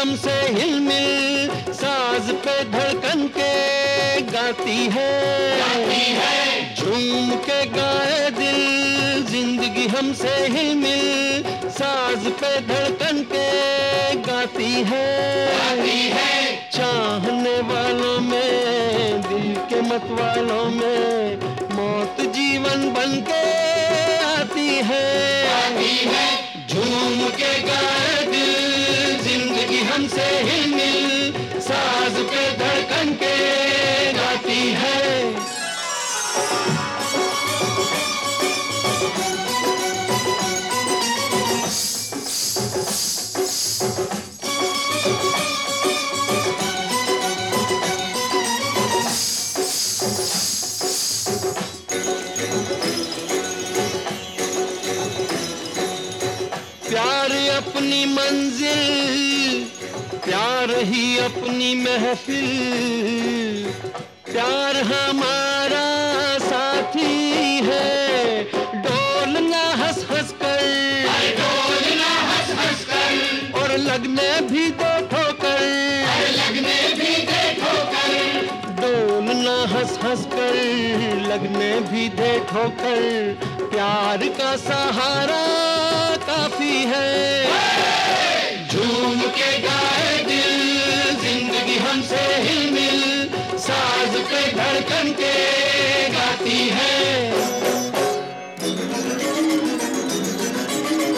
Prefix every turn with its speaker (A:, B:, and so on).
A: हमसे हिलमिल साज पे धड़कन के गाती है। झूम के गाए दिल ज़िंदगी हमसे हिलमिल साज पे धड़कन के गाती है।
B: गाती है।
A: चाहने वालों में दिल के मत वालों में प्यार अपनी मंजिल प्यार ही अपनी महफिल। प्यार हमारा साथी है डोलना हंस हंस कर
B: डोलना हंस हंस कर।
A: और लगने भी दो ठोकर
B: लगने भी देखो कर।
A: डोलना हंस हंस कर लगने भी दे ठोकर प्यार का सहारा है।